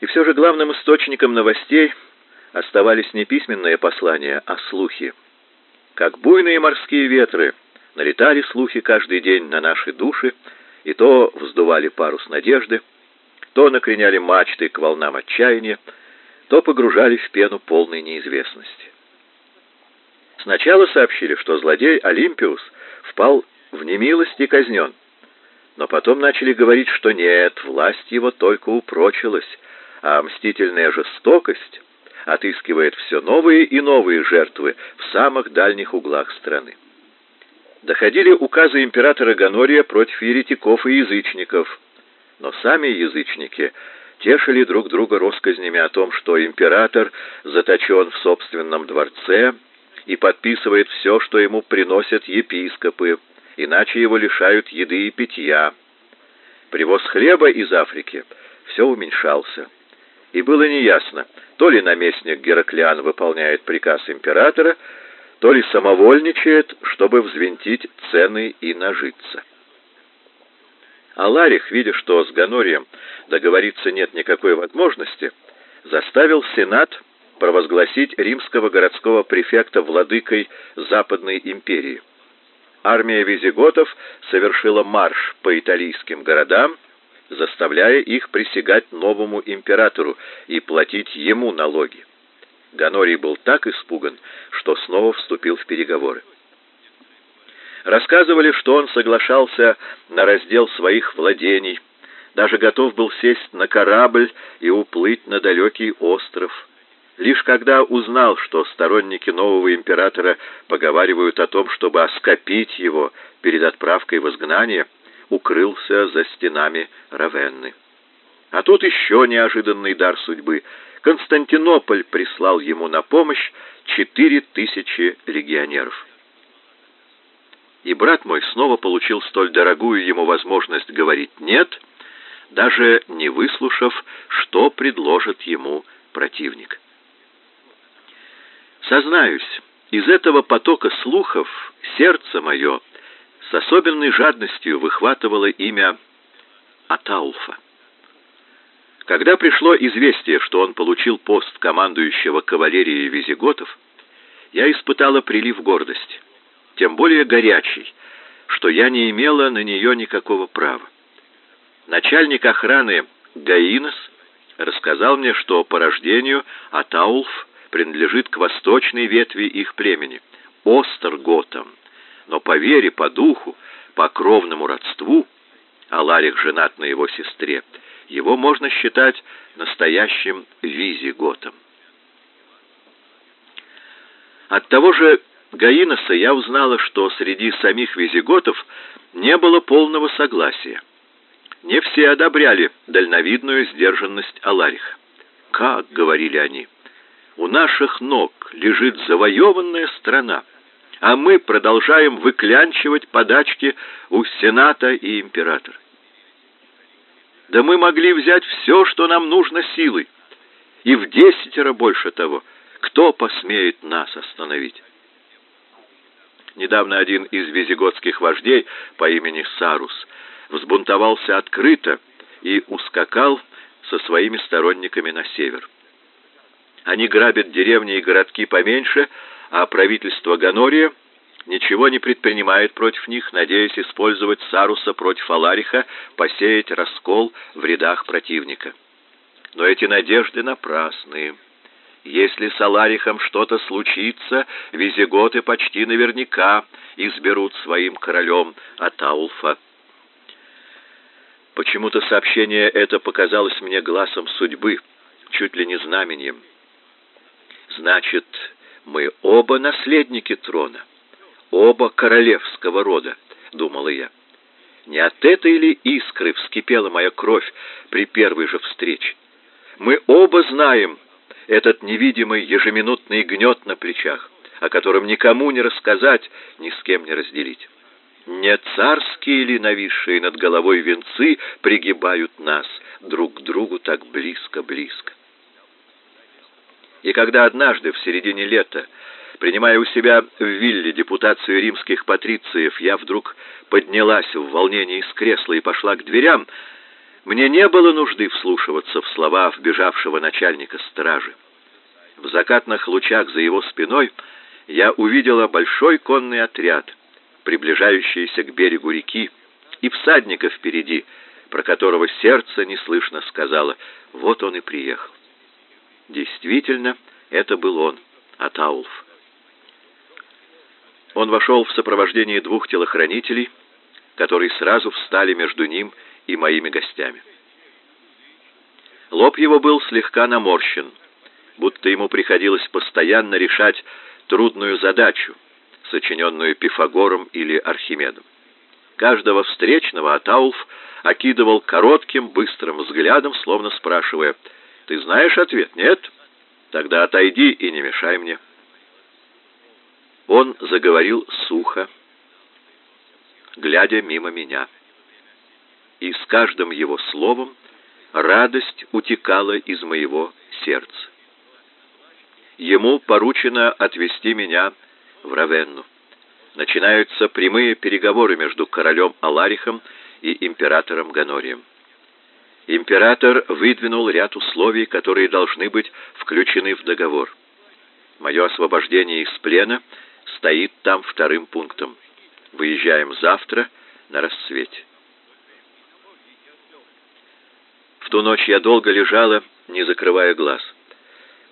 И все же главным источником новостей оставались не письменные послания, а слухи. Как буйные морские ветры налетали слухи каждый день на наши души, и то вздували парус надежды, то накреняли мачты к волнам отчаяния, то погружали в пену полной неизвестности. Сначала сообщили, что злодей Олимпиус впал в немилость и казнен, но потом начали говорить, что нет, власть его только упрочилась, а мстительная жестокость отыскивает все новые и новые жертвы в самых дальних углах страны. Доходили указы императора Ганория против еретиков и язычников, но сами язычники тешили друг друга россказнями о том, что император заточен в собственном дворце и подписывает все, что ему приносят епископы, иначе его лишают еды и питья. Привоз хлеба из Африки все уменьшался и было неясно, то ли наместник Гераклиан выполняет приказ императора, то ли самовольничает, чтобы взвинтить цены и нажиться. А Ларих, видя, что с Ганорием договориться нет никакой возможности, заставил Сенат провозгласить римского городского префекта владыкой Западной империи. Армия визиготов совершила марш по италийским городам, заставляя их присягать новому императору и платить ему налоги. Ганорий был так испуган, что снова вступил в переговоры. Рассказывали, что он соглашался на раздел своих владений, даже готов был сесть на корабль и уплыть на далекий остров. Лишь когда узнал, что сторонники нового императора поговаривают о том, чтобы оскопить его перед отправкой в изгнание, укрылся за стенами Равенны. А тут еще неожиданный дар судьбы. Константинополь прислал ему на помощь четыре тысячи легионеров. И брат мой снова получил столь дорогую ему возможность говорить «нет», даже не выслушав, что предложит ему противник. Сознаюсь, из этого потока слухов сердце мое с особенной жадностью выхватывало имя Атаулфа. Когда пришло известие, что он получил пост командующего кавалерией визиготов, я испытала прилив гордости, тем более горячий, что я не имела на нее никакого права. Начальник охраны Гаинос рассказал мне, что по рождению Атаулф принадлежит к восточной ветви их племени, Остерготам, но по вере, по духу, по кровному родству, Аларих женат на его сестре, его можно считать настоящим визиготом. От того же Гаиноса я узнала, что среди самих визиготов не было полного согласия. Не все одобряли дальновидную сдержанность Алариха. «Как?» — говорили они. «У наших ног лежит завоеванная страна, а мы продолжаем выклянчивать подачки у Сената и императора. Да мы могли взять все, что нам нужно силой, и в десятеро больше того. Кто посмеет нас остановить? Недавно один из визиготских вождей по имени Сарус взбунтовался открыто и ускакал со своими сторонниками на север. Они грабят деревни и городки поменьше, а правительство Ганория ничего не предпринимает против них, надеясь использовать Саруса против Алариха, посеять раскол в рядах противника. Но эти надежды напрасны. Если с Аларихом что-то случится, визиготы почти наверняка изберут своим королем Атаулфа. Почему-то сообщение это показалось мне глазом судьбы, чуть ли не знамением. Значит, мы оба наследники трона, оба королевского рода, думала я. Не от этой ли искры вскипела моя кровь при первой же встрече? Мы оба знаем этот невидимый ежеминутный гнет на плечах, о котором никому не рассказать, ни с кем не разделить. Не царские ли нависшие над головой венцы пригибают нас друг к другу так близко-близко? И когда однажды в середине лета, принимая у себя в вилле депутацию римских патрициев, я вдруг поднялась в волнении с кресла и пошла к дверям, Мне не было нужды вслушиваться в слова вбежавшего начальника стражи. В закатных лучах за его спиной я увидела большой конный отряд, приближающийся к берегу реки, и всадника впереди, про которого сердце неслышно сказала «Вот он и приехал». Действительно, это был он, Атаулф. Он вошел в сопровождении двух телохранителей, которые сразу встали между ним и моими гостями. Лоб его был слегка наморщен, будто ему приходилось постоянно решать трудную задачу, сочиненную Пифагором или Архимедом. Каждого встречного Атаулф окидывал коротким, быстрым взглядом, словно спрашивая, «Ты знаешь ответ? Нет? Тогда отойди и не мешай мне». Он заговорил сухо, глядя мимо меня. И с каждым его словом радость утекала из моего сердца. Ему поручено отвести меня в Равенну. Начинаются прямые переговоры между королем Аларихом и императором Ганорием. Император выдвинул ряд условий, которые должны быть включены в договор. Мое освобождение из плена стоит там вторым пунктом. Выезжаем завтра на рассвете. В ту ночь я долго лежала, не закрывая глаз.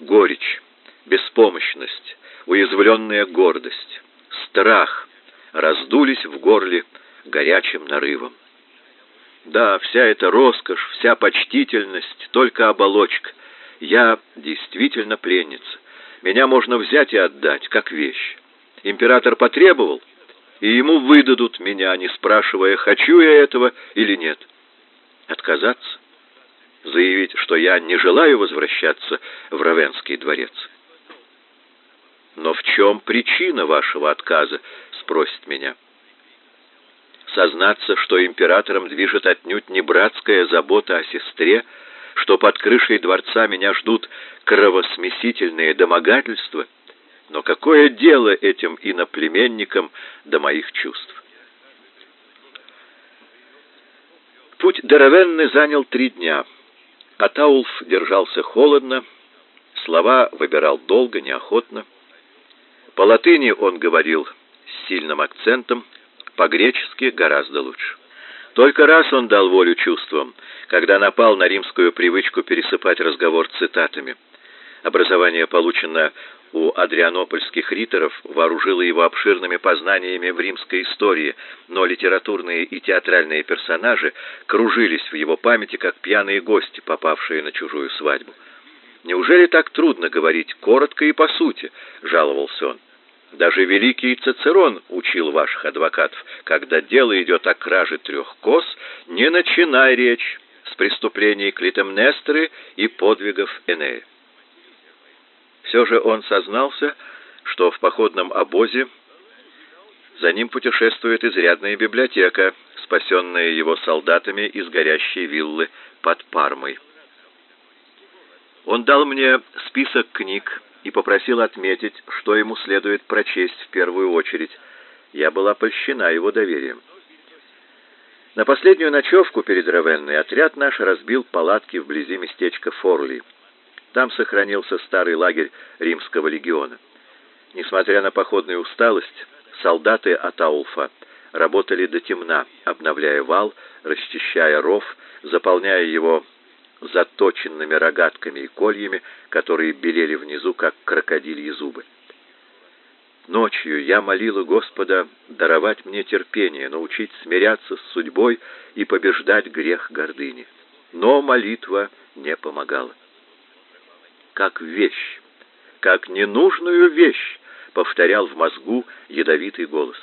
Горечь, беспомощность, уязвленная гордость, страх раздулись в горле горячим нарывом. Да, вся эта роскошь, вся почтительность, только оболочка. Я действительно пленница. Меня можно взять и отдать, как вещь. Император потребовал, и ему выдадут меня, не спрашивая, хочу я этого или нет. Отказаться? Заявить, что я не желаю возвращаться в Равенский дворец? Но в чем причина вашего отказа, спросит меня. Сознаться, что императором движет отнюдь не братская забота о сестре, что под крышей дворца меня ждут кровосмесительные домогательства, но какое дело этим иноплеменникам до моих чувств? Путь до Равенны занял три дня. Атаулф держался холодно, слова выбирал долго, неохотно. По латыни он говорил с сильным акцентом, по-гречески гораздо лучше. Только раз он дал волю чувствам, когда напал на римскую привычку пересыпать разговор цитатами. Образование, полученное у адрианопольских риторов, вооружило его обширными познаниями в римской истории, но литературные и театральные персонажи кружились в его памяти, как пьяные гости, попавшие на чужую свадьбу. «Неужели так трудно говорить коротко и по сути?» — жаловался он. Даже великий Цицерон учил ваших адвокатов, когда дело идет о краже трех коз, не начинай речь с преступлений Клитемнестры и подвигов Энея. Все же он сознался, что в походном обозе за ним путешествует изрядная библиотека, спасенная его солдатами из горящей виллы под Пармой. Он дал мне список книг, и попросил отметить, что ему следует прочесть в первую очередь. Я была польщена его доверием. На последнюю ночевку перед Равенной отряд наш разбил палатки вблизи местечка Форли. Там сохранился старый лагерь римского легиона. Несмотря на походную усталость, солдаты Атаулфа работали до темна, обновляя вал, расчищая ров, заполняя его заточенными рогатками и кольями, которые белели внизу, как крокодильи зубы. Ночью я молила Господа даровать мне терпение, научить смиряться с судьбой и побеждать грех гордыни. Но молитва не помогала. Как вещь, как ненужную вещь, повторял в мозгу ядовитый голос.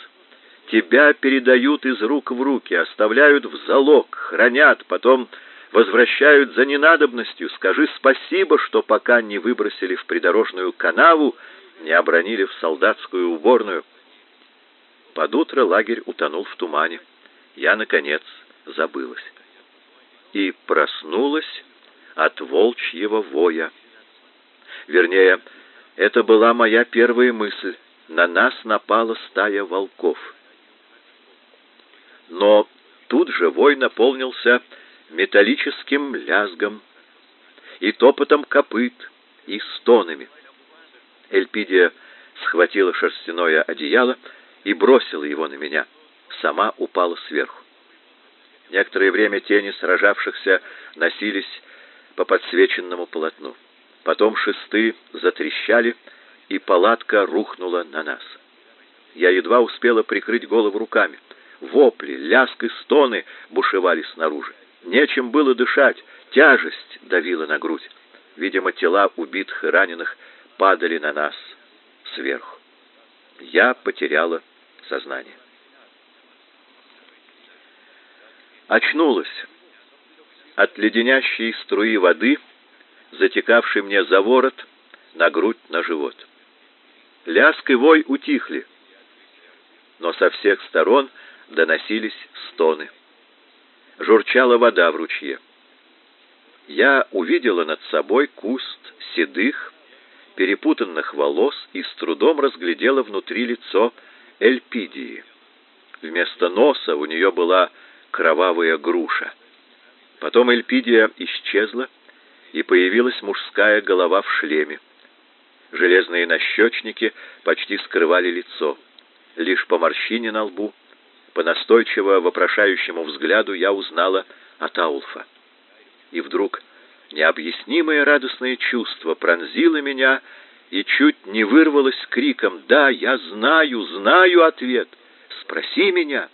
Тебя передают из рук в руки, оставляют в залог, хранят, потом возвращают за ненадобностью. Скажи спасибо, что пока не выбросили в придорожную канаву, не обронили в солдатскую уборную. Под утро лагерь утонул в тумане. Я, наконец, забылась. И проснулась от волчьего воя. Вернее, это была моя первая мысль. На нас напала стая волков. Но тут же вой наполнился металлическим лязгом, и топотом копыт, и стонами. Эльпидия схватила шерстяное одеяло и бросила его на меня. Сама упала сверху. Некоторое время тени сражавшихся носились по подсвеченному полотну. Потом шесты затрещали, и палатка рухнула на нас. Я едва успела прикрыть голову руками. Вопли, лязг и стоны бушевали снаружи. Нечем было дышать, тяжесть давила на грудь. Видимо, тела убитых и раненых падали на нас сверху. Я потеряла сознание. Очнулась от леденящей струи воды, затекавшей мне за ворот, на грудь, на живот. Лязг и вой утихли, но со всех сторон доносились стоны. Журчала вода в ручье. Я увидела над собой куст седых, перепутанных волос и с трудом разглядела внутри лицо Эльпидии. Вместо носа у нее была кровавая груша. Потом Эльпидия исчезла, и появилась мужская голова в шлеме. Железные нащечники почти скрывали лицо. Лишь по морщине на лбу, по настойчиво вопрошающему взгляду я узнала Атаулфа. И вдруг необъяснимое радостное чувство пронзило меня и чуть не вырвалось криком «Да, я знаю, знаю ответ! Спроси меня!»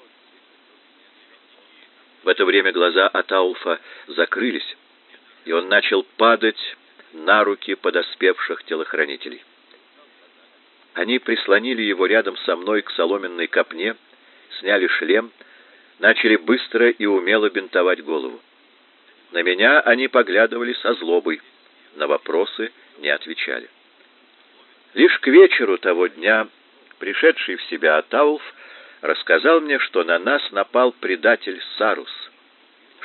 В это время глаза Атаулфа закрылись, и он начал падать на руки подоспевших телохранителей. Они прислонили его рядом со мной к соломенной копне, сняли шлем, начали быстро и умело бинтовать голову. На меня они поглядывали со злобой, на вопросы не отвечали. Лишь к вечеру того дня, пришедший в себя Атаулф, рассказал мне, что на нас напал предатель Сарус —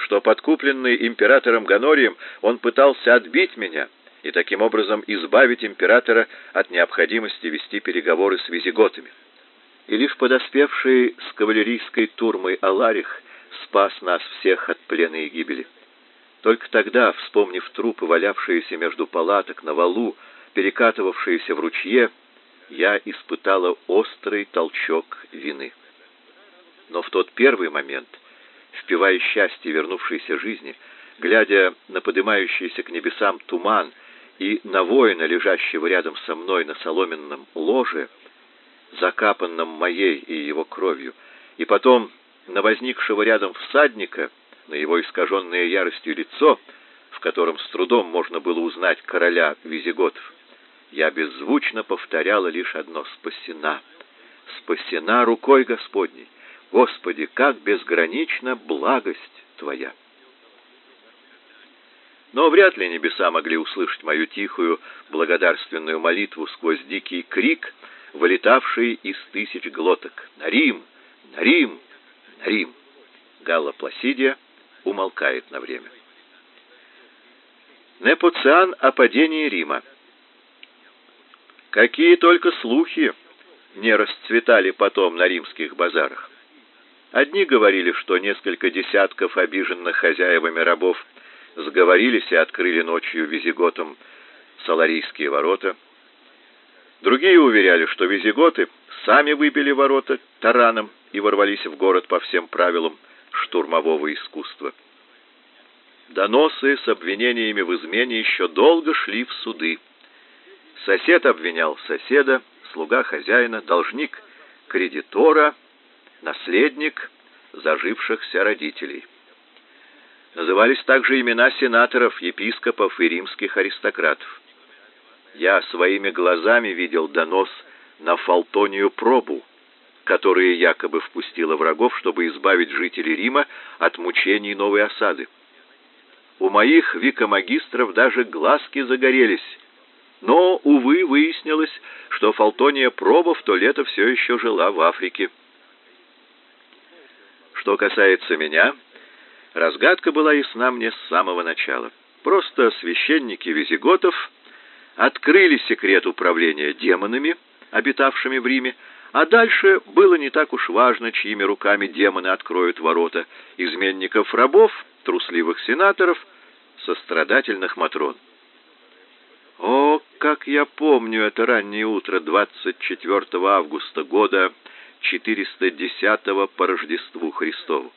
что подкупленный императором Ганорием он пытался отбить меня и таким образом избавить императора от необходимости вести переговоры с визиготами. И лишь подоспевший с кавалерийской турмой Аларих спас нас всех от плена и гибели. Только тогда, вспомнив трупы, валявшиеся между палаток на валу, перекатывавшиеся в ручье, я испытала острый толчок вины. Но в тот первый момент впивая счастье вернувшейся жизни, глядя на поднимающийся к небесам туман и на воина, лежащего рядом со мной на соломенном ложе, закапанном моей и его кровью, и потом на возникшего рядом всадника, на его искаженное яростью лицо, в котором с трудом можно было узнать короля визиготов, я беззвучно повторяла лишь одно — «Спасена! Спасена рукой Господней!» Господи, как безгранична благость Твоя! Но вряд ли небеса могли услышать мою тихую благодарственную молитву сквозь дикий крик, вылетавший из тысяч глоток. «На Рим! На Рим! На Рим!» Галла Пласидия умолкает на время. Непоциан о падении Рима. Какие только слухи не расцветали потом на римских базарах. Одни говорили, что несколько десятков обиженных хозяевами рабов сговорились и открыли ночью визиготам Саларийские ворота. Другие уверяли, что визиготы сами выбили ворота тараном и ворвались в город по всем правилам штурмового искусства. Доносы с обвинениями в измене еще долго шли в суды. Сосед обвинял соседа, слуга хозяина, должник кредитора — наследник зажившихся родителей. Назывались также имена сенаторов, епископов и римских аристократов. Я своими глазами видел донос на Фалтонию пробу, которые якобы впустила врагов, чтобы избавить жителей Рима от мучений новой осады. У моих викомагистров даже глазки загорелись, но, увы, выяснилось, что Фалтония проба в то лето все еще жила в Африке. Что касается меня, разгадка была ясна мне с самого начала. Просто священники визиготов открыли секрет управления демонами, обитавшими в Риме, А дальше было не так уж важно, чьими руками демоны откроют ворота изменников-рабов, трусливых сенаторов, сострадательных матрон. О, как я помню это раннее утро 24 августа года 410 по Рождеству Христову.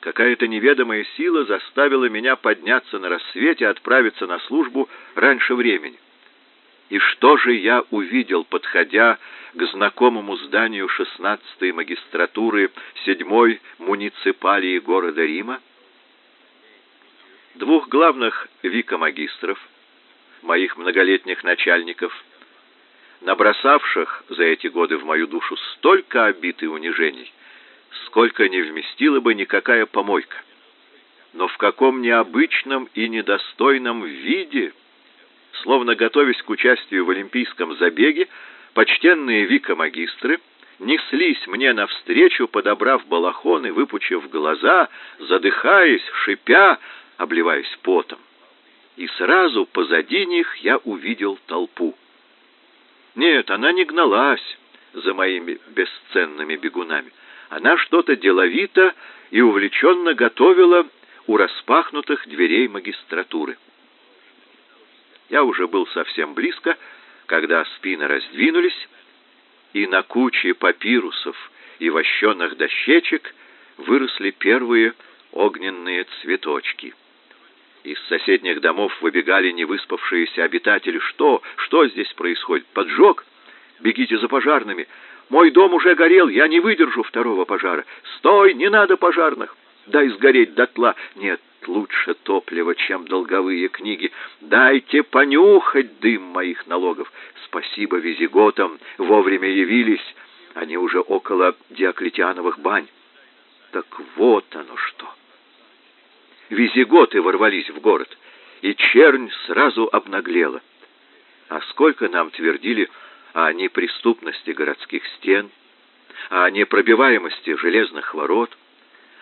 Какая-то неведомая сила заставила меня подняться на рассвете и отправиться на службу раньше времени. И что же я увидел, подходя к знакомому зданию 16-й магистратуры 7-й муниципалии города Рима? Двух главных викомагистров, моих многолетних начальников, набросавших за эти годы в мою душу столько обид и унижений, сколько не вместила бы никакая помойка. Но в каком необычном и недостойном виде, словно готовясь к участию в олимпийском забеге, почтенные вика-магистры неслись мне навстречу, подобрав балахоны, выпучив глаза, задыхаясь, шипя, обливаясь потом. И сразу позади них я увидел толпу. Нет, она не гналась за моими бесценными бегунами. Она что-то деловито и увлеченно готовила у распахнутых дверей магистратуры. Я уже был совсем близко, когда спины раздвинулись, и на куче папирусов и вощеных дощечек выросли первые огненные цветочки. Из соседних домов выбегали невыспавшиеся обитатели. Что? Что здесь происходит? Поджог? Бегите за пожарными. Мой дом уже горел, я не выдержу второго пожара. Стой, не надо пожарных. Дай сгореть дотла. Нет, лучше топливо, чем долговые книги. Дайте понюхать дым моих налогов. Спасибо визиготам, вовремя явились. Они уже около Диоклетиановых бань. Так вот оно что. Визиготы ворвались в город, и чернь сразу обнаглела. А сколько нам твердили о неприступности городских стен, о непробиваемости железных ворот,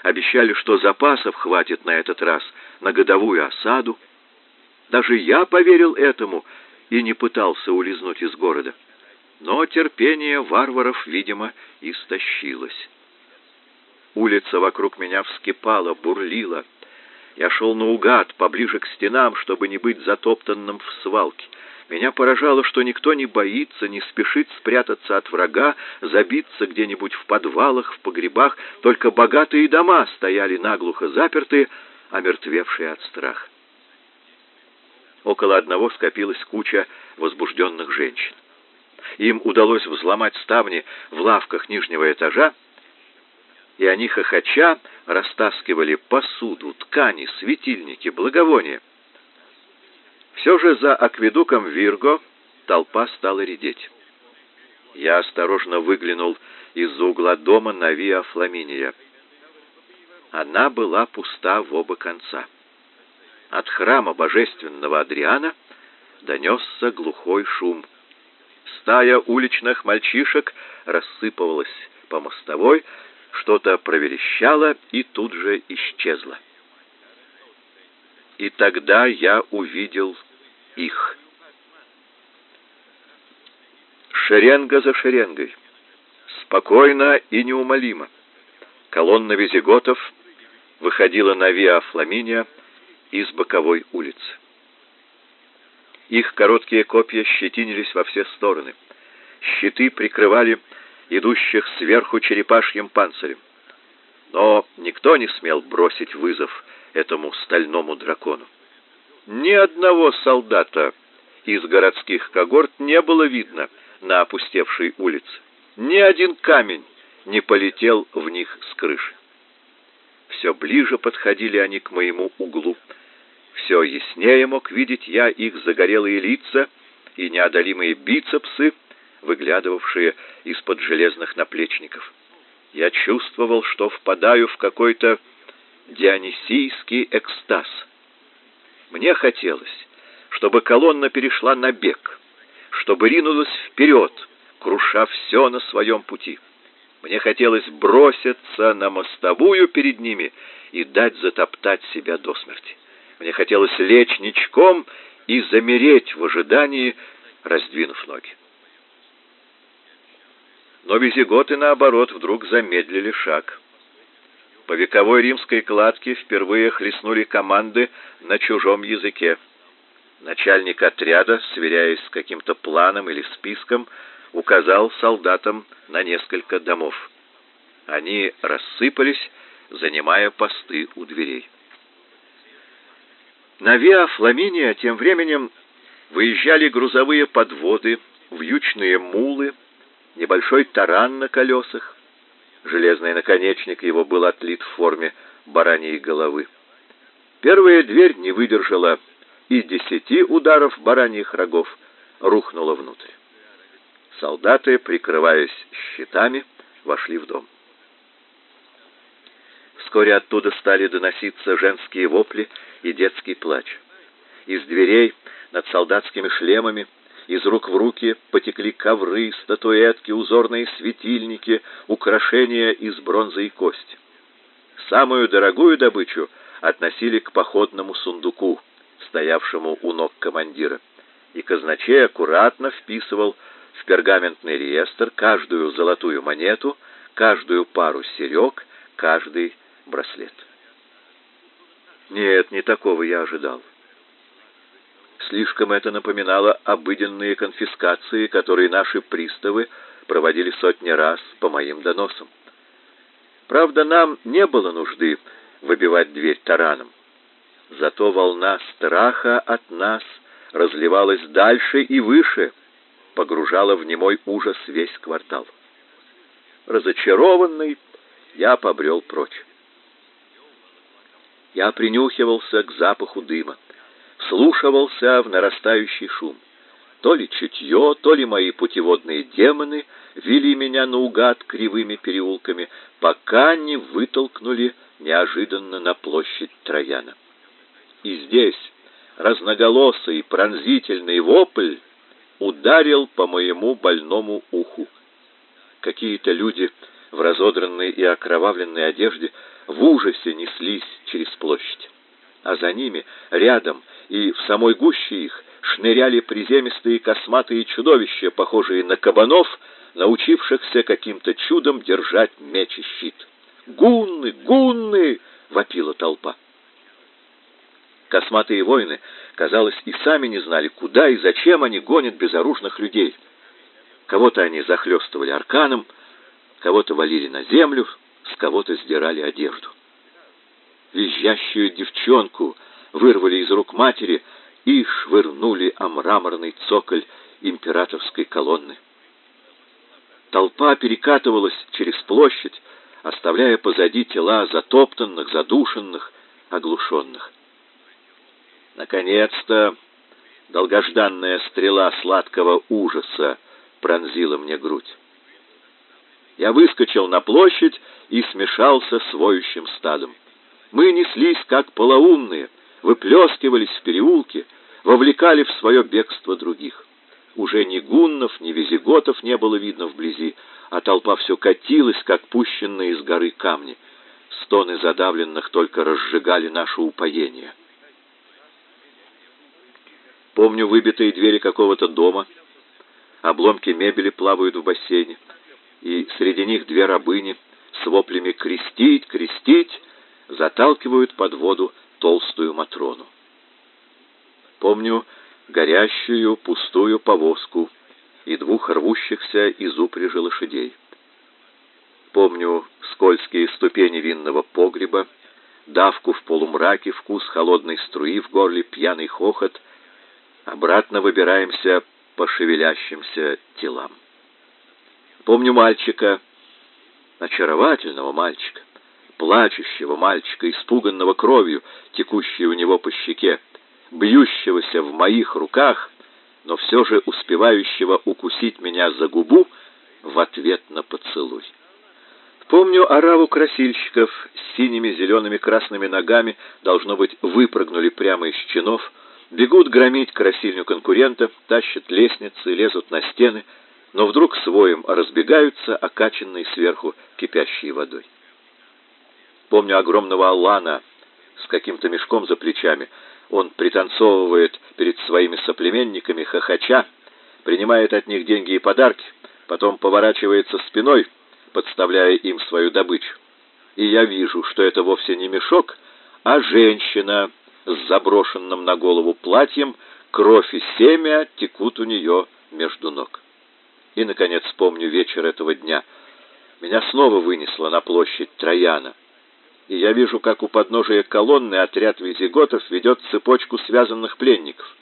обещали, что запасов хватит на этот раз на годовую осаду. Даже я поверил этому и не пытался улизнуть из города. Но терпение варваров, видимо, истощилось. Улица вокруг меня вскипала, бурлила. Я шел наугад, поближе к стенам, чтобы не быть затоптанным в свалке. Меня поражало, что никто не боится, не спешит спрятаться от врага, забиться где-нибудь в подвалах, в погребах. Только богатые дома стояли наглухо запертые, омертвевшие от страха. Около одного скопилась куча возбужденных женщин. Им удалось взломать ставни в лавках нижнего этажа, и они хохоча растаскивали посуду, ткани, светильники, благовония. Все же за акведуком Вирго толпа стала редеть. Я осторожно выглянул из-за угла дома на Виа Фламиния. Она была пуста в оба конца. От храма божественного Адриана донесся глухой шум. Стая уличных мальчишек рассыпалась по мостовой, что-то проверещало и тут же исчезло. И тогда я увидел их. Шеренга за шеренгой, спокойно и неумолимо, колонна визиготов выходила на Виа Фламиния из боковой улицы. Их короткие копья щетинились во все стороны. Щиты прикрывали идущих сверху черепашьим панцирем. Но никто не смел бросить вызов этому стальному дракону. Ни одного солдата из городских когорт не было видно на опустевшей улице. Ни один камень не полетел в них с крыши. Все ближе подходили они к моему углу. Все яснее мог видеть я их загорелые лица и неодолимые бицепсы, выглядывавшие из-под железных наплечников. Я чувствовал, что впадаю в какой-то дионисийский экстаз — мне хотелось, чтобы колонна перешла на бег, чтобы ринулась вперед, круша все на своем пути. Мне хотелось броситься на мостовую перед ними и дать затоптать себя до смерти. Мне хотелось лечь ничком и замереть в ожидании, раздвинув ноги. Но визиготы, наоборот, вдруг замедлили шаг. По вековой римской кладке впервые хлестнули команды на чужом языке. Начальник отряда, сверяясь с каким-то планом или списком, указал солдатам на несколько домов. Они рассыпались, занимая посты у дверей. На Виа Фламиния тем временем выезжали грузовые подводы, вьючные мулы, небольшой таран на колесах. Железный наконечник его был отлит в форме бараньей головы. Первая дверь не выдержала и десяти ударов бараньих рогов, рухнула внутрь. Солдаты, прикрываясь щитами, вошли в дом. Вскоре оттуда стали доноситься женские вопли и детский плач. Из дверей над солдатскими шлемами из рук в руки потекли ковры, статуэтки, узорные светильники, украшения из бронзы и кости. Самую дорогую добычу относили к походному сундуку, стоявшему у ног командира, и казначей аккуратно вписывал в пергаментный реестр каждую золотую монету, каждую пару серег, каждый браслет. Нет, не такого я ожидал. Слишком это напоминало обыденные конфискации, которые наши приставы проводили сотни раз по моим доносам. Правда, нам не было нужды выбивать дверь тараном. Зато волна страха от нас разливалась дальше и выше, погружала в немой ужас весь квартал. Разочарованный, я побрел прочь. Я принюхивался к запаху дыма вслушивался в нарастающий шум. То ли чутье, то ли мои путеводные демоны вели меня наугад кривыми переулками, пока не вытолкнули неожиданно на площадь Трояна. И здесь разноголосый пронзительный вопль ударил по моему больному уху. Какие-то люди в разодранной и окровавленной одежде в ужасе неслись через площадь а за ними, рядом и в самой гуще их, шныряли приземистые косматые чудовища, похожие на кабанов, научившихся каким-то чудом держать меч и щит. «Гунны! Гунны!» — вопила толпа. Косматые воины, казалось, и сами не знали, куда и зачем они гонят безоружных людей. Кого-то они захлестывали арканом, кого-то валили на землю, с кого-то сдирали одежду визжащую девчонку вырвали из рук матери и швырнули о мраморный цоколь императорской колонны. Толпа перекатывалась через площадь, оставляя позади тела затоптанных, задушенных, оглушенных. Наконец-то долгожданная стрела сладкого ужаса пронзила мне грудь. Я выскочил на площадь и смешался с воющим стадом. Мы неслись, как полоумные, выплескивались в переулке, вовлекали в свое бегство других. Уже ни гуннов, ни визиготов не было видно вблизи, а толпа все катилась, как пущенные из горы камни. Стоны задавленных только разжигали наше упоение. Помню выбитые двери какого-то дома, обломки мебели плавают в бассейне, и среди них две рабыни с воплями «крестить, крестить!» заталкивают под воду толстую Матрону. Помню горящую пустую повозку и двух рвущихся из упряжи лошадей. Помню скользкие ступени винного погреба, давку в полумраке, вкус холодной струи в горле, пьяный хохот. Обратно выбираемся по шевелящимся телам. Помню мальчика, очаровательного мальчика, плачущего мальчика, испуганного кровью, текущей у него по щеке, бьющегося в моих руках, но все же успевающего укусить меня за губу в ответ на поцелуй. Помню ораву красильщиков с синими, зелеными, красными ногами, должно быть, выпрыгнули прямо из чинов, бегут громить красильню конкурента, тащат лестницы, лезут на стены, но вдруг своим разбегаются, окачанные сверху кипящей водой. Помню огромного Аллана с каким-то мешком за плечами. Он пританцовывает перед своими соплеменниками, хохоча, принимает от них деньги и подарки, потом поворачивается спиной, подставляя им свою добычу. И я вижу, что это вовсе не мешок, а женщина с заброшенным на голову платьем, кровь и семя текут у нее между ног. И, наконец, помню вечер этого дня. Меня снова вынесло на площадь Трояна. И я вижу, как у подножия колонны отряд визиготов ведет цепочку связанных пленников.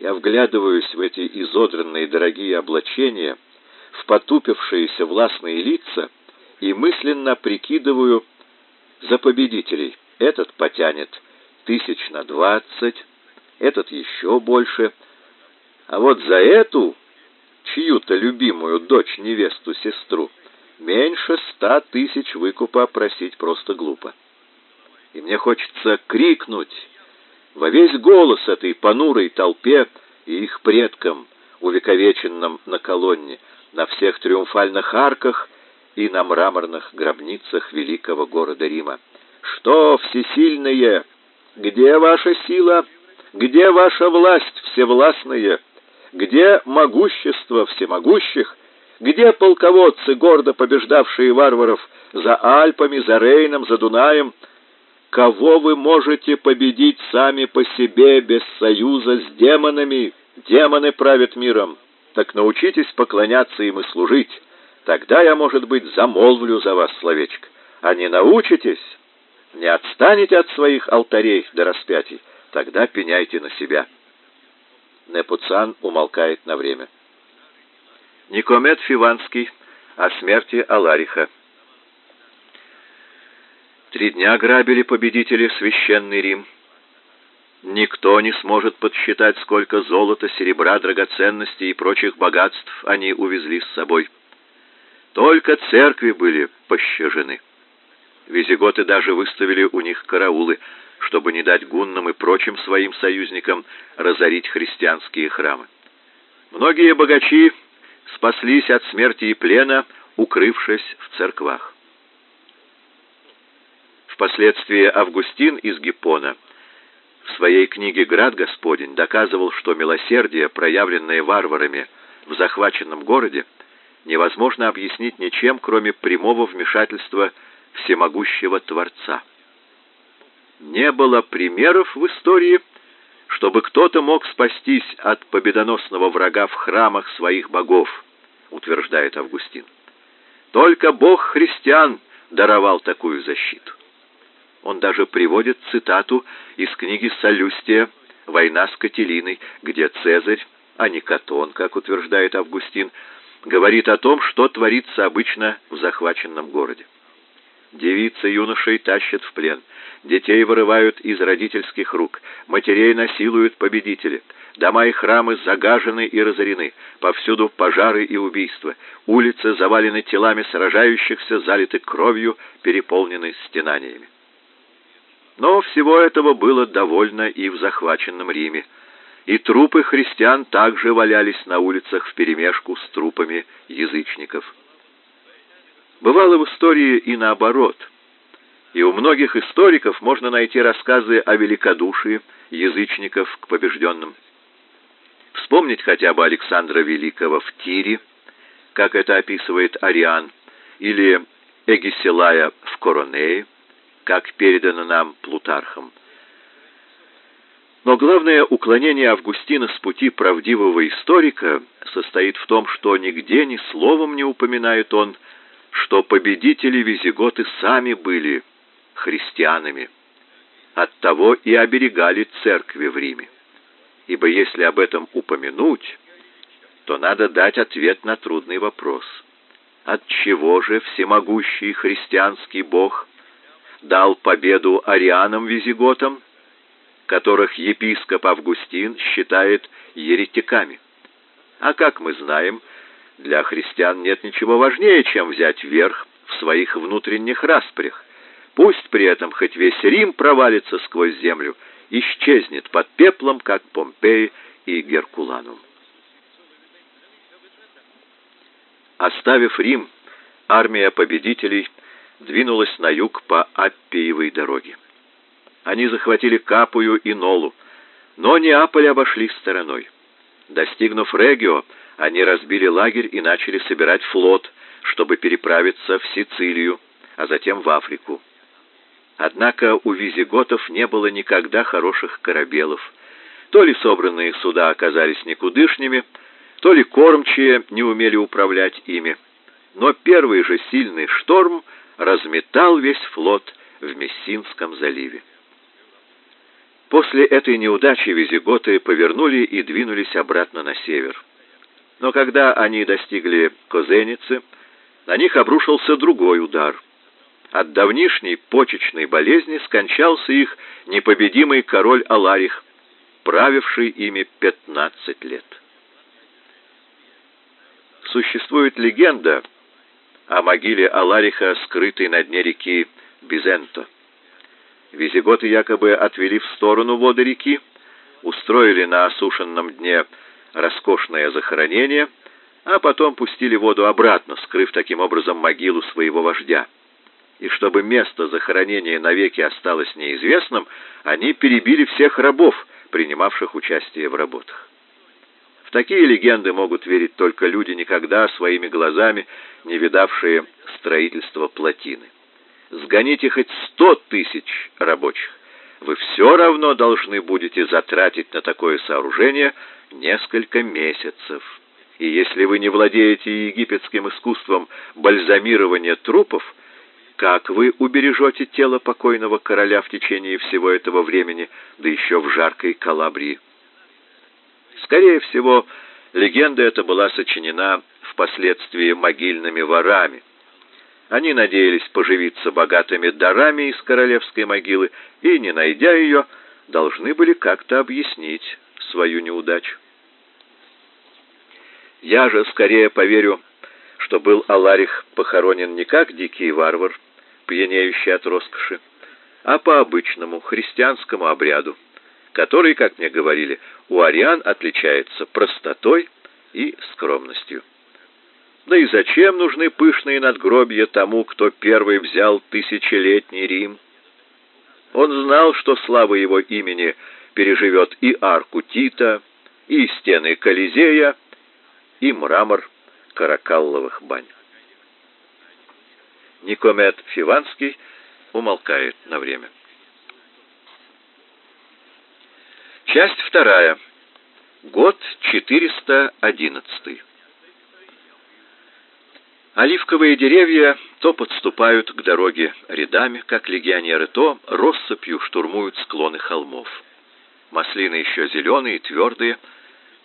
Я вглядываюсь в эти изодранные дорогие облачения, в потупившиеся властные лица и мысленно прикидываю за победителей. Этот потянет тысяч на двадцать, этот еще больше. А вот за эту, чью-то любимую дочь, невесту, сестру, меньше ста тысяч выкупа просить просто глупо. И мне хочется крикнуть во весь голос этой понурой толпе и их предкам, увековеченным на колонне, на всех триумфальных арках и на мраморных гробницах великого города Рима. Что, всесильные, где ваша сила? Где ваша власть, всевластные? Где могущество всемогущих? Где полководцы, гордо побеждавшие варваров за Альпами, за Рейном, за Дунаем? Кого вы можете победить сами по себе без союза с демонами? Демоны правят миром. Так научитесь поклоняться им и служить. Тогда я, может быть, замолвлю за вас словечко. А не научитесь, не отстанете от своих алтарей до распятий, тогда пеняйте на себя. Непуцан умолкает на время. Никомет Фиванский о смерти Алариха. Три дня грабили победители священный Рим. Никто не сможет подсчитать, сколько золота, серебра, драгоценностей и прочих богатств они увезли с собой. Только церкви были пощажены. Визиготы даже выставили у них караулы, чтобы не дать гуннам и прочим своим союзникам разорить христианские храмы. Многие богачи спаслись от смерти и плена, укрывшись в церквах. Впоследствии Августин из Гиппона в своей книге «Град Господень» доказывал, что милосердие, проявленное варварами в захваченном городе, невозможно объяснить ничем, кроме прямого вмешательства всемогущего Творца. Не было примеров в истории, чтобы кто-то мог спастись от победоносного врага в храмах своих богов, утверждает Августин. Только Бог христиан даровал такую защиту. Он даже приводит цитату из книги Солюстия «Война с Кателиной», где Цезарь, а не Катон, как утверждает Августин, говорит о том, что творится обычно в захваченном городе. Девицы юношей тащат в плен, детей вырывают из родительских рук, матерей насилуют победители, дома и храмы загажены и разорены, повсюду пожары и убийства, улицы завалены телами сражающихся, залиты кровью, переполнены стенаниями. Но всего этого было довольно и в захваченном Риме, и трупы христиан также валялись на улицах вперемешку с трупами язычников. Бывало в истории и наоборот. И у многих историков можно найти рассказы о великодушии язычников к побежденным. Вспомнить хотя бы Александра Великого в Тире, как это описывает Ариан, или Эгисилая в Коронее, как передано нам Плутархом. Но главное уклонение Августина с пути правдивого историка состоит в том, что нигде ни словом не упоминает он что победители-визиготы сами были христианами. Оттого и оберегали церкви в Риме. Ибо если об этом упомянуть, то надо дать ответ на трудный вопрос. От чего же всемогущий христианский Бог дал победу арианам-визиготам, которых епископ Августин считает еретиками? А как мы знаем, для христиан нет ничего важнее, чем взять верх в своих внутренних распрях. Пусть при этом хоть весь Рим провалится сквозь землю, исчезнет под пеплом, как Помпей и Геркуланум. Оставив Рим, армия победителей двинулась на юг по Аппиевой дороге. Они захватили Капую и Нолу, но Неаполь обошли стороной. Достигнув Регио, они разбили лагерь и начали собирать флот, чтобы переправиться в Сицилию, а затем в Африку. Однако у визиготов не было никогда хороших корабелов. То ли собранные суда оказались никудышными, то ли кормчие не умели управлять ими. Но первый же сильный шторм разметал весь флот в Мессинском заливе. После этой неудачи визиготы повернули и двинулись обратно на север. Но когда они достигли Козеницы, на них обрушился другой удар. От давнишней почечной болезни скончался их непобедимый король Аларих, правивший ими 15 лет. Существует легенда о могиле Алариха, скрытой на дне реки Бизенто. Визиготы якобы отвели в сторону воды реки, устроили на осушенном дне роскошное захоронение, а потом пустили воду обратно, скрыв таким образом могилу своего вождя. И чтобы место захоронения навеки осталось неизвестным, они перебили всех рабов, принимавших участие в работах. В такие легенды могут верить только люди, никогда своими глазами не видавшие строительство плотины. Сгоните хоть сто тысяч рабочих, вы все равно должны будете затратить на такое сооружение несколько месяцев. И если вы не владеете египетским искусством бальзамирования трупов, как вы убережете тело покойного короля в течение всего этого времени, да еще в жаркой Калабрии? Скорее всего, легенда эта была сочинена впоследствии могильными ворами. Они надеялись поживиться богатыми дарами из королевской могилы и, не найдя ее, должны были как-то объяснить свою неудачу. Я же скорее поверю, что был Аларих похоронен не как дикий варвар, пьянеющий от роскоши, а по обычному христианскому обряду, который, как мне говорили, у ариан отличается простотой и скромностью. Да и зачем нужны пышные надгробья тому, кто первый взял тысячелетний Рим? Он знал, что слава его имени переживет и арку Тита, и стены Колизея, и мрамор каракалловых бань. Никомет Фиванский умолкает на время. Часть вторая. Год 411. Оливковые деревья то подступают к дороге рядами, как легионеры, то россыпью штурмуют склоны холмов. Маслины еще зеленые, твердые,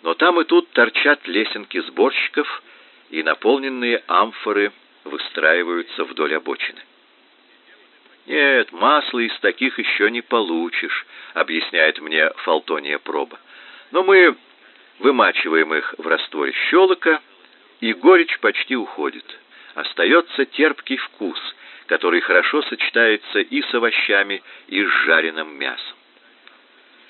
но там и тут торчат лесенки сборщиков, и наполненные амфоры выстраиваются вдоль обочины. Нет, масла из таких еще не получишь, объясняет мне Фалтония Проба. Но мы вымачиваем их в растворе щелока, и горечь почти уходит. Остается терпкий вкус, который хорошо сочетается и с овощами, и с жареным мясом.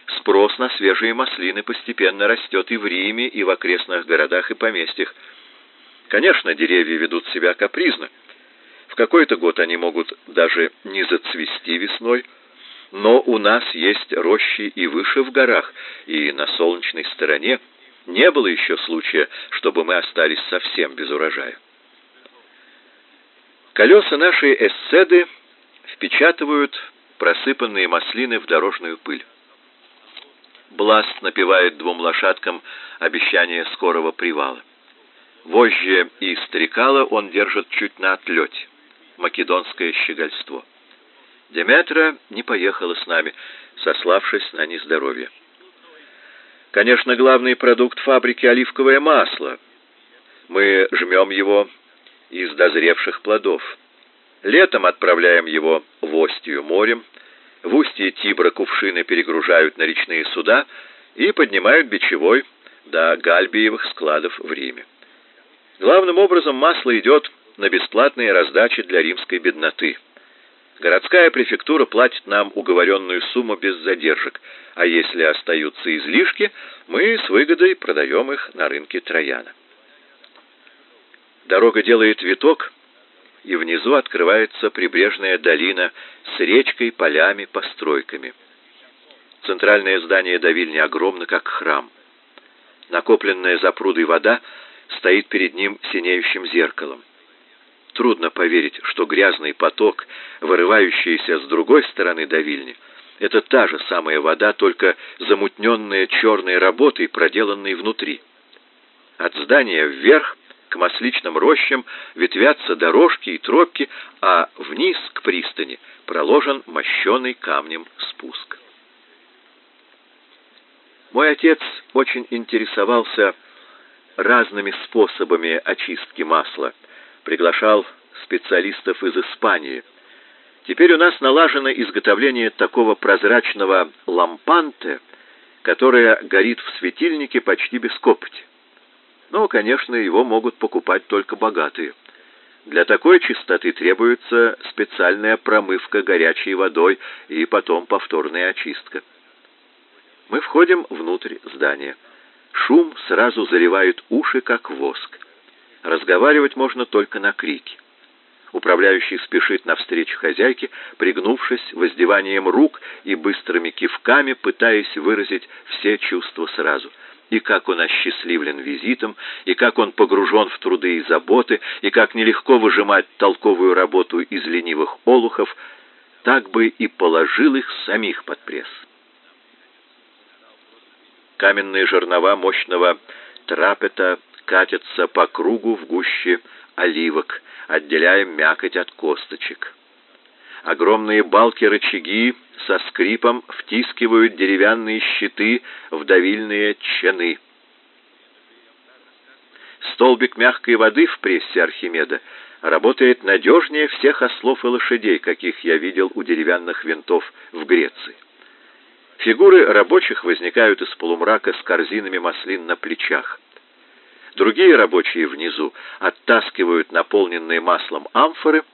Спрос на свежие маслины постепенно растет и в Риме, и в окрестных городах и поместьях. Конечно, деревья ведут себя капризно. В какой-то год они могут даже не зацвести весной, но у нас есть рощи и выше в горах, и на солнечной стороне не было еще случая, чтобы мы остались совсем без урожая. Колеса нашей эсседы впечатывают просыпанные маслины в дорожную пыль. Бласт напевает двум лошадкам обещание скорого привала. Вожжи и стрекала он держит чуть на отлете. Македонское щегольство. Деметра не поехала с нами, сославшись на нездоровье. Конечно, главный продукт фабрики оливковое масло. Мы жмем его из дозревших плодов. Летом отправляем его в Остию морем, в устье Тибра кувшины перегружают на речные суда и поднимают бичевой до гальбиевых складов в Риме. Главным образом масло идет на бесплатные раздачи для римской бедноты. Городская префектура платит нам уговоренную сумму без задержек, а если остаются излишки, мы с выгодой продаем их на рынке Трояна. Дорога делает виток, и внизу открывается прибрежная долина с речкой, полями, постройками. Центральное здание давильни огромно, как храм. Накопленная за прудой вода стоит перед ним синеющим зеркалом. Трудно поверить, что грязный поток, вырывающийся с другой стороны давильни, это та же самая вода, только замутненная черной работой, проделанной внутри. От здания вверх к масличным рощам ветвятся дорожки и тропки, а вниз к пристани проложен мощеный камнем спуск. Мой отец очень интересовался разными способами очистки масла, приглашал специалистов из Испании. Теперь у нас налажено изготовление такого прозрачного лампанте, которое горит в светильнике почти без копоти. Но, конечно, его могут покупать только богатые. Для такой чистоты требуется специальная промывка горячей водой и потом повторная очистка. Мы входим внутрь здания. Шум сразу заливает уши, как воск. Разговаривать можно только на крики. Управляющий спешит навстречу хозяйке, пригнувшись воздеванием рук и быстрыми кивками, пытаясь выразить все чувства сразу. И как он осчастливлен визитом, и как он погружен в труды и заботы, и как нелегко выжимать толковую работу из ленивых олухов, так бы и положил их самих под пресс. Каменные жернова мощного трапета катятся по кругу в гуще оливок, отделяя мякоть от косточек. Огромные балки-рычаги со скрипом втискивают деревянные щиты в давильные чаны. Столбик мягкой воды в прессе Архимеда работает надежнее всех ослов и лошадей, каких я видел у деревянных винтов в Греции. Фигуры рабочих возникают из полумрака с корзинами маслин на плечах. Другие рабочие внизу оттаскивают наполненные маслом амфоры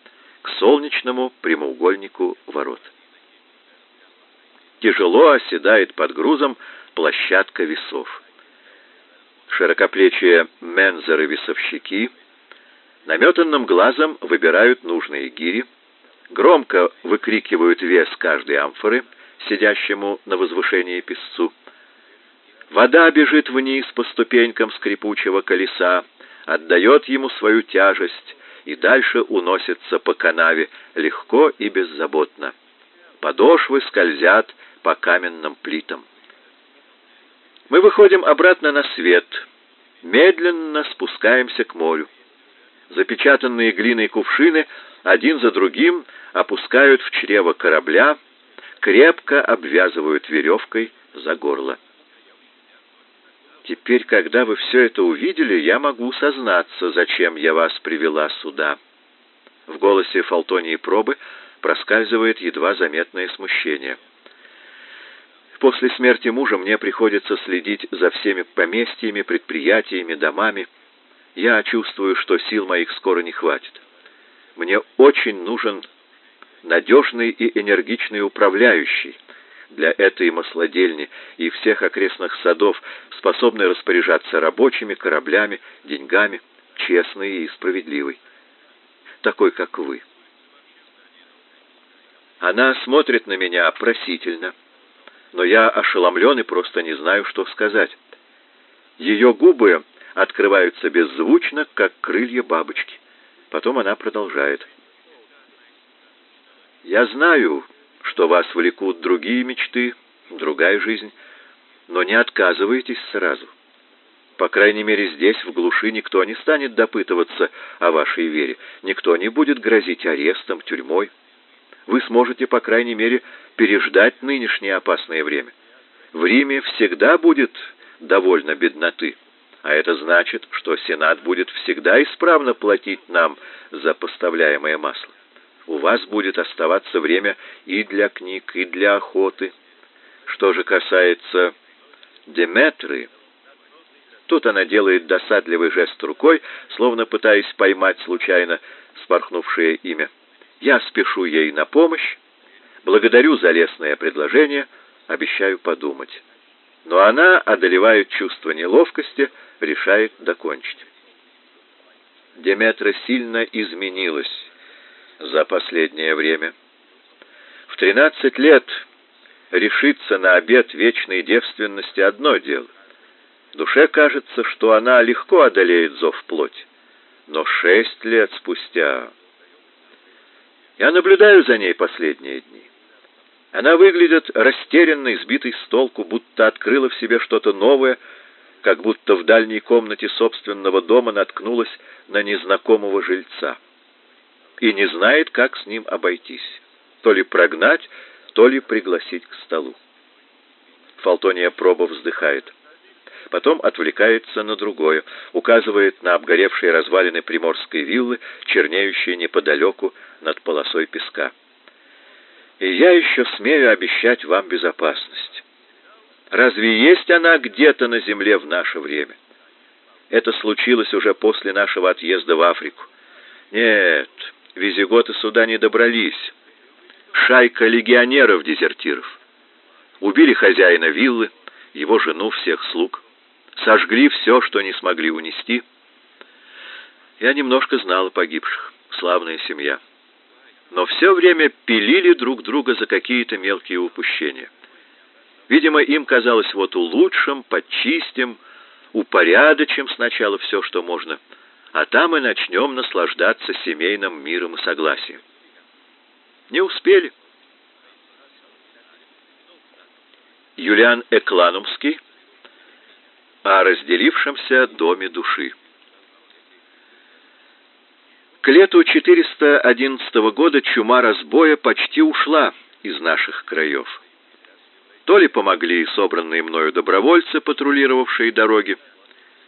к солнечному прямоугольнику ворот. Тяжело оседает под грузом площадка весов. Широкоплечие мензеры-весовщики наметанным глазом выбирают нужные гири, громко выкрикивают вес каждой амфоры — сидящему на возвышении песцу. Вода бежит вниз по ступенькам скрипучего колеса, отдает ему свою тяжесть и дальше уносится по канаве легко и беззаботно. Подошвы скользят по каменным плитам. Мы выходим обратно на свет, медленно спускаемся к морю. Запечатанные глиной кувшины один за другим опускают в чрево корабля, крепко обвязывают веревкой за горло. Теперь, когда вы все это увидели, я могу сознаться, зачем я вас привела сюда. В голосе Фалтонии Пробы проскальзывает едва заметное смущение. После смерти мужа мне приходится следить за всеми поместьями, предприятиями, домами. Я чувствую, что сил моих скоро не хватит. Мне очень нужен надежный и энергичный управляющий для этой маслодельни и всех окрестных садов, способный распоряжаться рабочими, кораблями, деньгами, честный и справедливый, такой, как вы. Она смотрит на меня просительно, но я ошеломлен и просто не знаю, что сказать. Ее губы открываются беззвучно, как крылья бабочки. Потом она продолжает. Я знаю, что вас влекут другие мечты, другая жизнь, но не отказывайтесь сразу. По крайней мере, здесь, в глуши, никто не станет допытываться о вашей вере, никто не будет грозить арестом, тюрьмой. Вы сможете, по крайней мере, переждать нынешнее опасное время. В Риме всегда будет довольно бедноты, а это значит, что Сенат будет всегда исправно платить нам за поставляемое масло у вас будет оставаться время и для книг, и для охоты. Что же касается Деметры, тут она делает досадливый жест рукой, словно пытаясь поймать случайно спорхнувшее имя. Я спешу ей на помощь, благодарю за лестное предложение, обещаю подумать. Но она одолевает чувство неловкости, решает докончить. Деметра сильно изменилась за последнее время. В тринадцать лет решиться на обет вечной девственности одно дело, Душе кажется, что она легко одолеет зов плоти. Но шесть лет спустя... Я наблюдаю за ней последние дни. Она выглядит растерянной, сбитой с толку, будто открыла в себе что-то новое, как будто в дальней комнате собственного дома наткнулась на незнакомого жильца и не знает, как с ним обойтись, то ли прогнать, то ли пригласить к столу. Фалтония проба вздыхает. Потом отвлекается на другое, указывает на обгоревшие развалины приморской виллы, чернеющие неподалеку над полосой песка. И я еще смею обещать вам безопасность. Разве есть она где-то на земле в наше время? Это случилось уже после нашего отъезда в Африку. Нет, визиготы сюда не добрались. Шайка легионеров-дезертиров. Убили хозяина виллы, его жену, всех слуг. Сожгли все, что не смогли унести. Я немножко знала погибших. Славная семья. Но все время пилили друг друга за какие-то мелкие упущения. Видимо, им казалось вот улучшим, почистим, упорядочим сначала все, что можно, а там и начнем наслаждаться семейным миром и согласием. Не успели. Юлиан Экланумский о разделившемся доме души. К лету 411 года чума разбоя почти ушла из наших краев. То ли помогли собранные мною добровольцы, патрулировавшие дороги,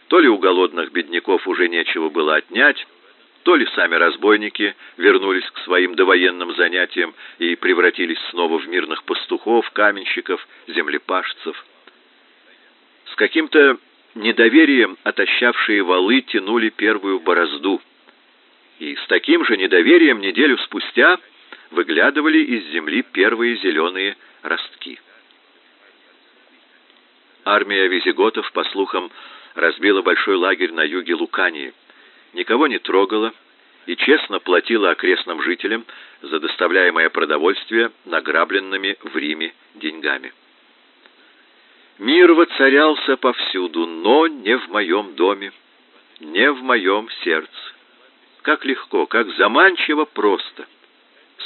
то ли у голодных бедняков уже нечего было отнять, то ли сами разбойники вернулись к своим довоенным занятиям и превратились снова в мирных пастухов, каменщиков, землепашцев. С каким-то недоверием отощавшие валы тянули первую борозду, и с таким же недоверием неделю спустя выглядывали из земли первые зеленые ростки. Армия визиготов, по слухам, разбила большой лагерь на юге Лукании, никого не трогала и честно платила окрестным жителям за доставляемое продовольствие награбленными в Риме деньгами. Мир воцарялся повсюду, но не в моем доме, не в моем сердце. Как легко, как заманчиво просто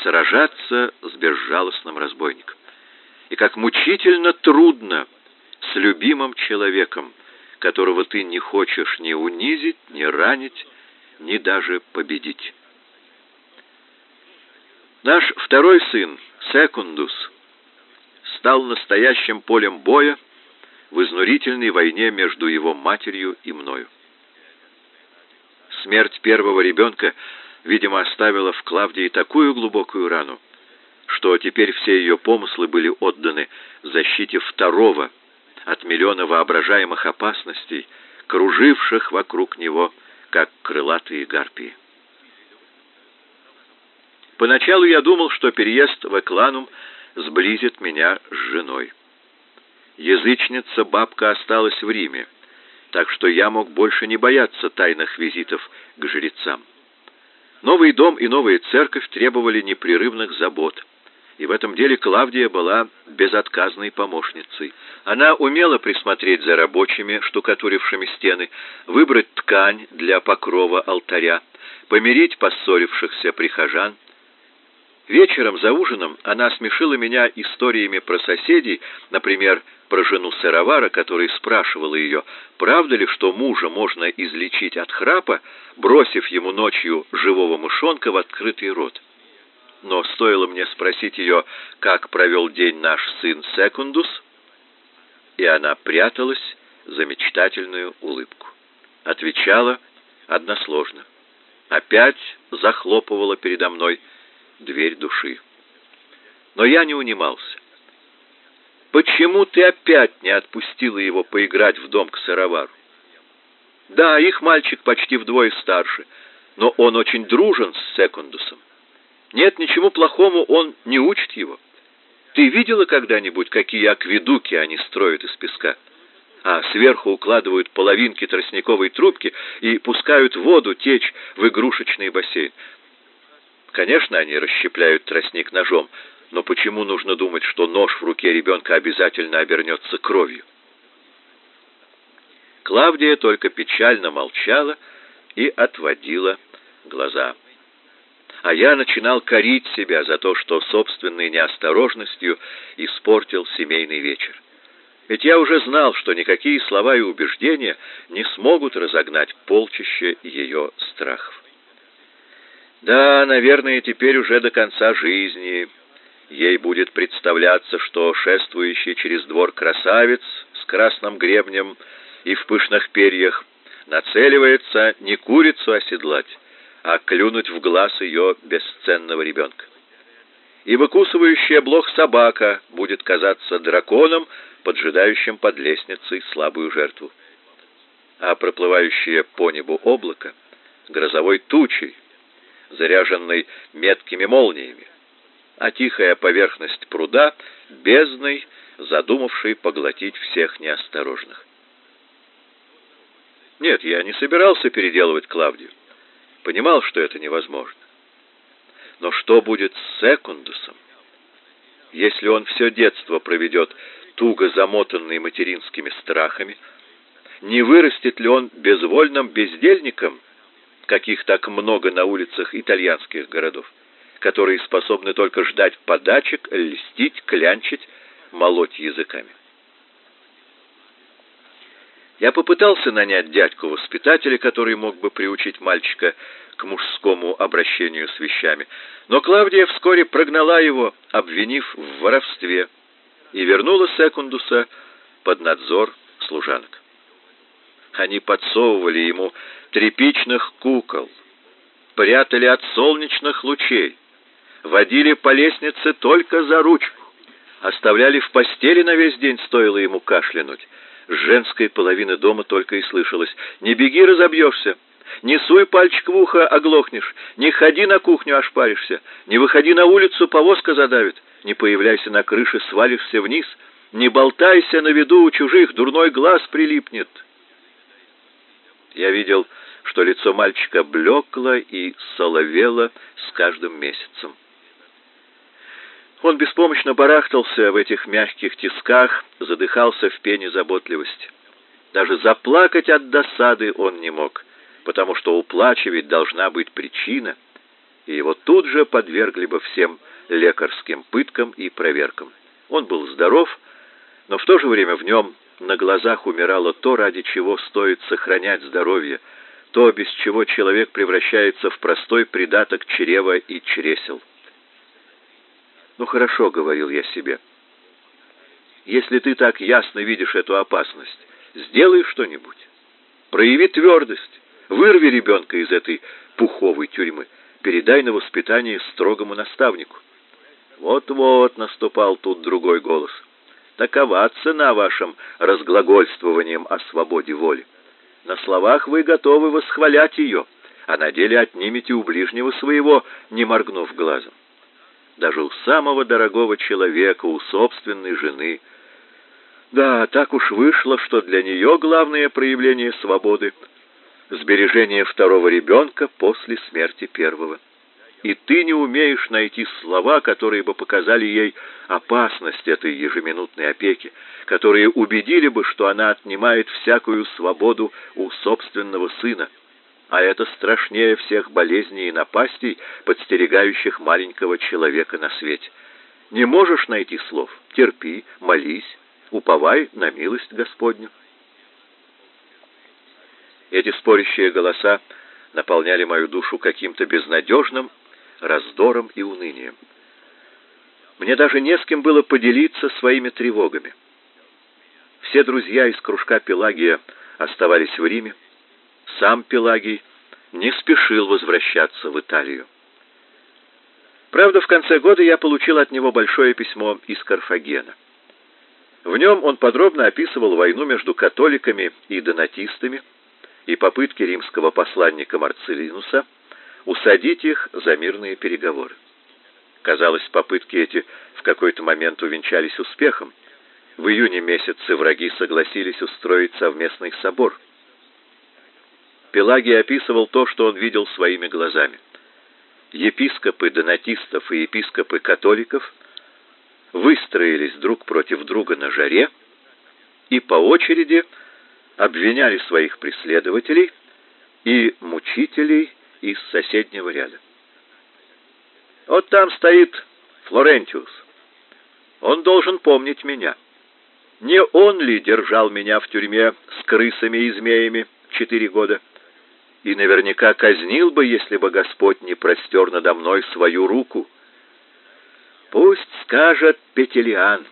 сражаться с безжалостным разбойником. И как мучительно трудно с любимым человеком, которого ты не хочешь ни унизить, ни ранить, ни даже победить. Наш второй сын, Секундус, стал настоящим полем боя в изнурительной войне между его матерью и мною. Смерть первого ребенка, видимо, оставила в Клавдии такую глубокую рану, что теперь все ее помыслы были отданы защите второго от миллиона воображаемых опасностей, круживших вокруг него, как крылатые гарпии. Поначалу я думал, что переезд в Экланум сблизит меня с женой. Язычница бабка осталась в Риме, так что я мог больше не бояться тайных визитов к жрецам. Новый дом и новая церковь требовали непрерывных забот – и в этом деле Клавдия была безотказной помощницей. Она умела присмотреть за рабочими, штукатурившими стены, выбрать ткань для покрова алтаря, помирить поссорившихся прихожан. Вечером за ужином она смешила меня историями про соседей, например, про жену сыровара, который спрашивала ее, правда ли, что мужа можно излечить от храпа, бросив ему ночью живого мышонка в открытый рот но стоило мне спросить ее, как провел день наш сын Секундус, и она пряталась за мечтательную улыбку. Отвечала односложно. Опять захлопывала передо мной дверь души. Но я не унимался. Почему ты опять не отпустила его поиграть в дом к сыровару? Да, их мальчик почти вдвое старше, но он очень дружен с Секундусом. Нет, ничему плохому он не учит его. Ты видела когда-нибудь, какие акведуки они строят из песка? А сверху укладывают половинки тростниковой трубки и пускают воду течь в игрушечный бассейн. Конечно, они расщепляют тростник ножом, но почему нужно думать, что нож в руке ребенка обязательно обернется кровью? Клавдия только печально молчала и отводила глаза. А я начинал корить себя за то, что собственной неосторожностью испортил семейный вечер. Ведь я уже знал, что никакие слова и убеждения не смогут разогнать полчище ее страхов. Да, наверное, теперь уже до конца жизни ей будет представляться, что шествующий через двор красавец с красным гребнем и в пышных перьях нацеливается не курицу оседлать, а клюнуть в глаз ее бесценного ребенка. И выкусывающая блох собака будет казаться драконом, поджидающим под лестницей слабую жертву. А проплывающее по небу облако — грозовой тучей, заряженной меткими молниями, а тихая поверхность пруда — бездной, задумавшей поглотить всех неосторожных. Нет, я не собирался переделывать Клавдию. Понимал, что это невозможно. Но что будет с Секундусом? Если он все детство проведет туго замотанный материнскими страхами, не вырастет ли он безвольным бездельником, каких так много на улицах итальянских городов, которые способны только ждать подачек, льстить, клянчить, молоть языками? Я попытался нанять дядьку-воспитателя, который мог бы приучить мальчика к мужскому обращению с вещами, но Клавдия вскоре прогнала его, обвинив в воровстве, и вернула Секундуса под надзор служанок. Они подсовывали ему тряпичных кукол, прятали от солнечных лучей, водили по лестнице только за ручку, оставляли в постели на весь день, стоило ему кашлянуть, с женской половины дома только и слышалось «Не беги, разобьешься!» «Не суй пальчик в ухо, оглохнешь! Не ходи на кухню, ошпаришься! Не выходи на улицу, повозка задавит! Не появляйся на крыше, свалишься вниз! Не болтайся на виду у чужих, дурной глаз прилипнет!» Я видел, что лицо мальчика блекло и соловело с каждым месяцем. Он беспомощно барахтался в этих мягких тисках, задыхался в пене заботливости. Даже заплакать от досады он не мог, потому что у плача ведь должна быть причина, и его тут же подвергли бы всем лекарским пыткам и проверкам. Он был здоров, но в то же время в нем на глазах умирало то, ради чего стоит сохранять здоровье, то, без чего человек превращается в простой придаток чрева и чресел. «Ну хорошо», — говорил я себе. «Если ты так ясно видишь эту опасность, сделай что-нибудь. Прояви твердость, вырви ребенка из этой пуховой тюрьмы, передай на воспитание строгому наставнику». Вот-вот наступал тут другой голос. Такова цена вашим разглагольствованием о свободе воли. На словах вы готовы восхвалять ее, а на деле отнимете у ближнего своего, не моргнув глазом даже у самого дорогого человека, у собственной жены. Да, так уж вышло, что для нее главное проявление свободы — сбережение второго ребенка после смерти первого. И ты не умеешь найти слова, которые бы показали ей опасность этой ежеминутной опеки, которые убедили бы, что она отнимает всякую свободу у собственного сына а это страшнее всех болезней и напастей, подстерегающих маленького человека на свете. Не можешь найти слов? Терпи, молись, уповай на милость Господню. Эти спорящие голоса наполняли мою душу каким-то безнадежным раздором и унынием. Мне даже не с кем было поделиться своими тревогами. Все друзья из кружка Пелагия оставались в Риме, сам Пелагий не спешил возвращаться в Италию. Правда, в конце года я получил от него большое письмо из Карфагена. В нем он подробно описывал войну между католиками и донатистами и попытки римского посланника Марцелинуса усадить их за мирные переговоры. Казалось, попытки эти в какой-то момент увенчались успехом. В июне месяце враги согласились устроить совместный собор – Пелагий описывал то, что он видел своими глазами. Епископы донатистов и епископы католиков выстроились друг против друга на жаре и по очереди обвиняли своих преследователей и мучителей из соседнего ряда. Вот там стоит Флорентиус. Он должен помнить меня. Не он ли держал меня в тюрьме с крысами и змеями четыре года? И наверняка казнил бы, если бы Господь не простер надо мной свою руку. Пусть скажет Петелиан.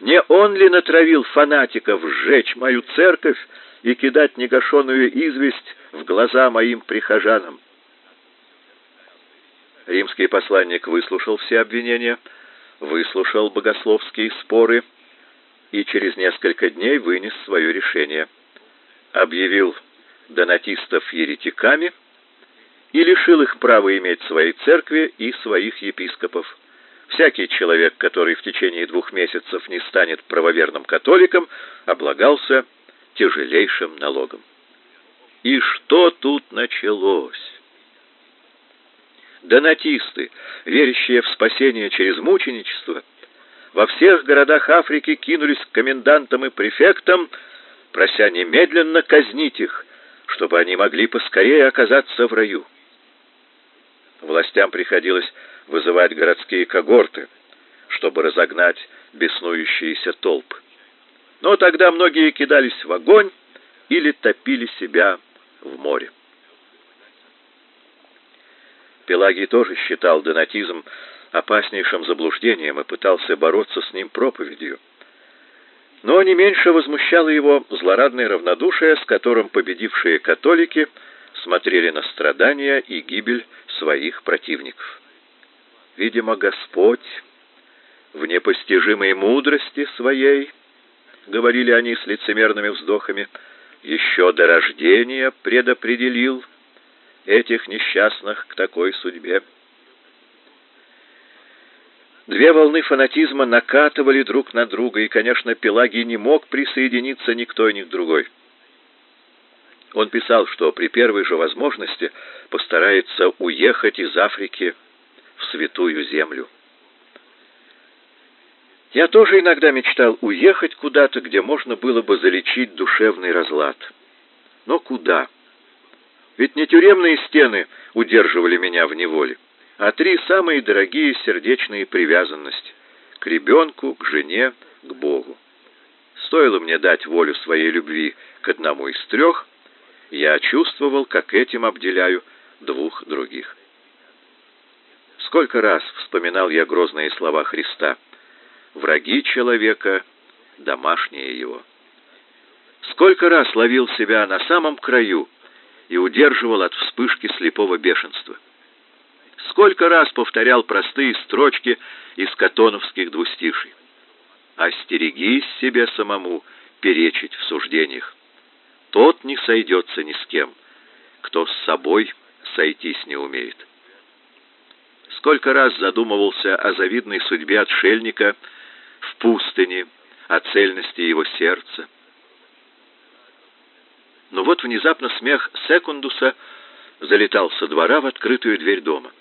Не он ли натравил фанатиков сжечь мою церковь и кидать негашенную известь в глаза моим прихожанам? Римский посланник выслушал все обвинения, выслушал богословские споры и через несколько дней вынес свое решение. Объявил донатистов еретиками и лишил их права иметь свои церкви и своих епископов. Всякий человек, который в течение двух месяцев не станет правоверным католиком, облагался тяжелейшим налогом. И что тут началось? Донатисты, верящие в спасение через мученичество, во всех городах Африки кинулись к комендантам и префектам, прося немедленно казнить их, чтобы они могли поскорее оказаться в раю. Властям приходилось вызывать городские когорты, чтобы разогнать беснующиеся толпы. Но тогда многие кидались в огонь или топили себя в море. Пелагий тоже считал донатизм опаснейшим заблуждением и пытался бороться с ним проповедью. Но не меньше возмущало его злорадное равнодушие, с которым победившие католики смотрели на страдания и гибель своих противников. Видимо, Господь в непостижимой мудрости своей, говорили они с лицемерными вздохами, еще до рождения предопределил этих несчастных к такой судьбе. Две волны фанатизма накатывали друг на друга, и, конечно, Пелагий не мог присоединиться ни к той, ни к другой. Он писал, что при первой же возможности постарается уехать из Африки в святую землю. Я тоже иногда мечтал уехать куда-то, где можно было бы залечить душевный разлад. Но куда? Ведь не тюремные стены удерживали меня в неволе, а три самые дорогие сердечные привязанности — к ребенку, к жене, к Богу. Стоило мне дать волю своей любви к одному из трех, я чувствовал, как этим обделяю двух других. Сколько раз вспоминал я грозные слова Христа «Враги человека — домашние его». Сколько раз ловил себя на самом краю и удерживал от вспышки слепого бешенства. Сколько раз повторял простые строчки из катоновских двустиший. «Остерегись себе самому перечить в суждениях. Тот не сойдется ни с кем, кто с собой сойтись не умеет». Сколько раз задумывался о завидной судьбе отшельника в пустыне, о цельности его сердца, но вот внезапно смех Секундуса залетал со двора в открытую дверь дома.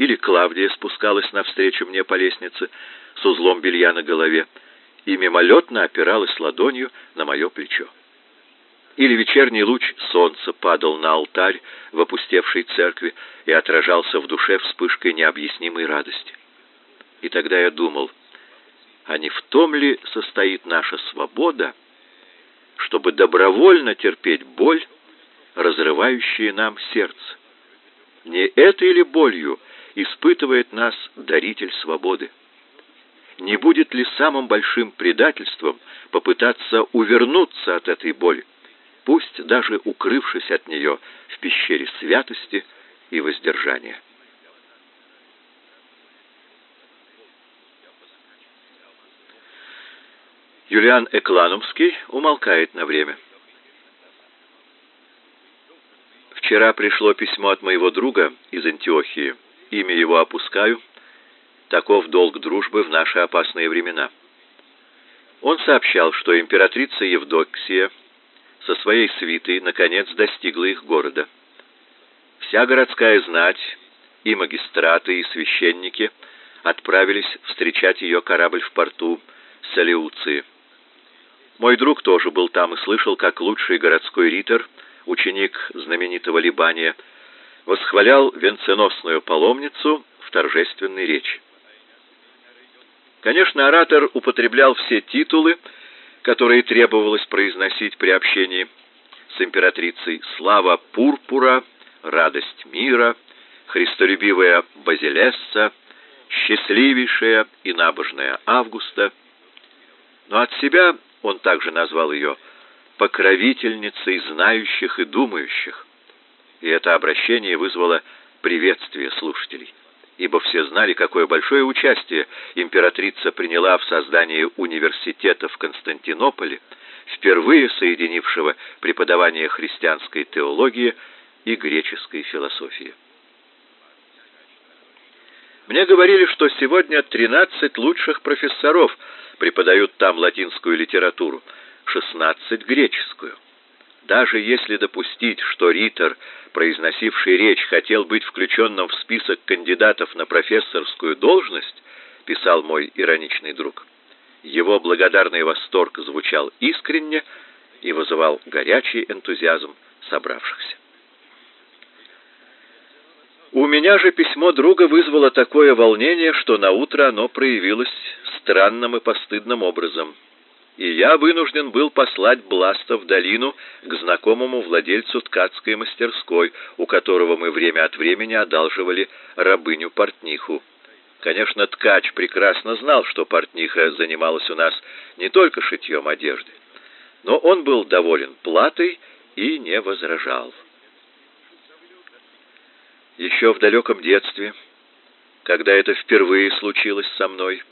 Или Клавдия спускалась навстречу мне по лестнице с узлом белья на голове и мимолетно опиралась ладонью на мое плечо. Или вечерний луч солнца падал на алтарь в опустевшей церкви и отражался в душе вспышкой необъяснимой радости. И тогда я думал, а не в том ли состоит наша свобода, чтобы добровольно терпеть боль, разрывающую нам сердце. Не этой ли болью испытывает нас даритель свободы? Не будет ли самым большим предательством попытаться увернуться от этой боли, пусть даже укрывшись от нее в пещере святости и воздержания? Юлиан Экланумский умолкает на время. Вчера пришло письмо от моего друга из Антиохии. Имя его опускаю. Таков долг дружбы в наши опасные времена. Он сообщал, что императрица Евдоксия со своей свитой наконец достигла их города. Вся городская знать, и магистраты, и священники отправились встречать ее корабль в порту Салиуции. Мой друг тоже был там и слышал, как лучший городской ритор, ученик знаменитого Либания, восхвалял венценосную паломницу в торжественной речи. Конечно, оратор употреблял все титулы, которые требовалось произносить при общении с императрицей «Слава пурпура», «Радость мира», «Христолюбивая Базилесса», «Счастливейшая и набожная Августа». Но от себя он также назвал ее «покровительницей знающих и думающих», и это обращение вызвало приветствие слушателей ибо все знали, какое большое участие императрица приняла в создании университета в Константинополе, впервые соединившего преподавание христианской теологии и греческой философии. Мне говорили, что сегодня 13 лучших профессоров преподают там латинскую литературу, 16 греческую. Даже если допустить, что Риттер, произносивший речь, хотел быть включенным в список кандидатов на профессорскую должность, писал мой ироничный друг, его благодарный восторг звучал искренне и вызывал горячий энтузиазм собравшихся. У меня же письмо друга вызвало такое волнение, что на утро оно проявилось странным и постыдным образом и я вынужден был послать Бласта в долину к знакомому владельцу ткацкой мастерской, у которого мы время от времени одалживали рабыню-портниху. Конечно, ткач прекрасно знал, что портниха занималась у нас не только шитьем одежды, но он был доволен платой и не возражал. Еще в далеком детстве, когда это впервые случилось со мной,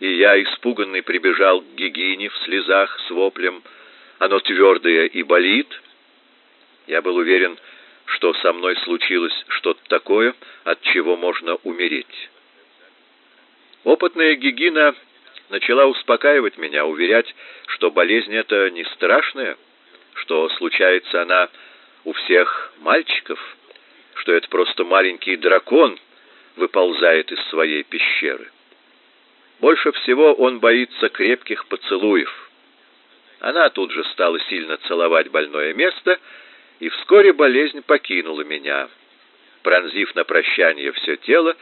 и я, испуганный, прибежал к Гигине в слезах с воплем «Оно твердое и болит!» Я был уверен, что со мной случилось что-то такое, от чего можно умереть. Опытная Гигина начала успокаивать меня, уверять, что болезнь эта не страшная, что случается она у всех мальчиков, что это просто маленький дракон выползает из своей пещеры. Больше всего он боится крепких поцелуев. Она тут же стала сильно целовать больное место, и вскоре болезнь покинула меня, пронзив на прощание все тело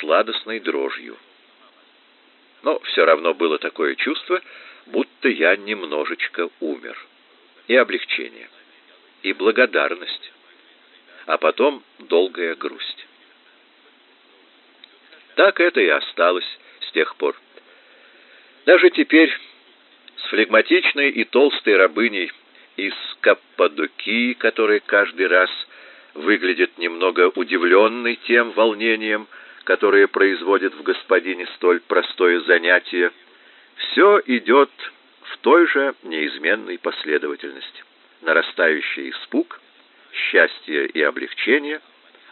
сладостной дрожью. Но все равно было такое чувство, будто я немножечко умер. И облегчение, и благодарность, а потом долгая грусть. Так это и осталось с тех пор. Даже теперь с флегматичной и толстой рабыней из Каппадокии, которая каждый раз выглядит немного удивленной тем волнением, которое производит в господине столь простое занятие, все идет в той же неизменной последовательности. Нарастающий испуг, счастье и облегчение,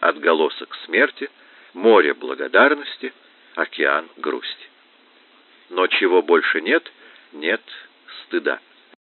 отголосок смерти, море благодарности — океан грусти. Но чего больше нет, нет стыда.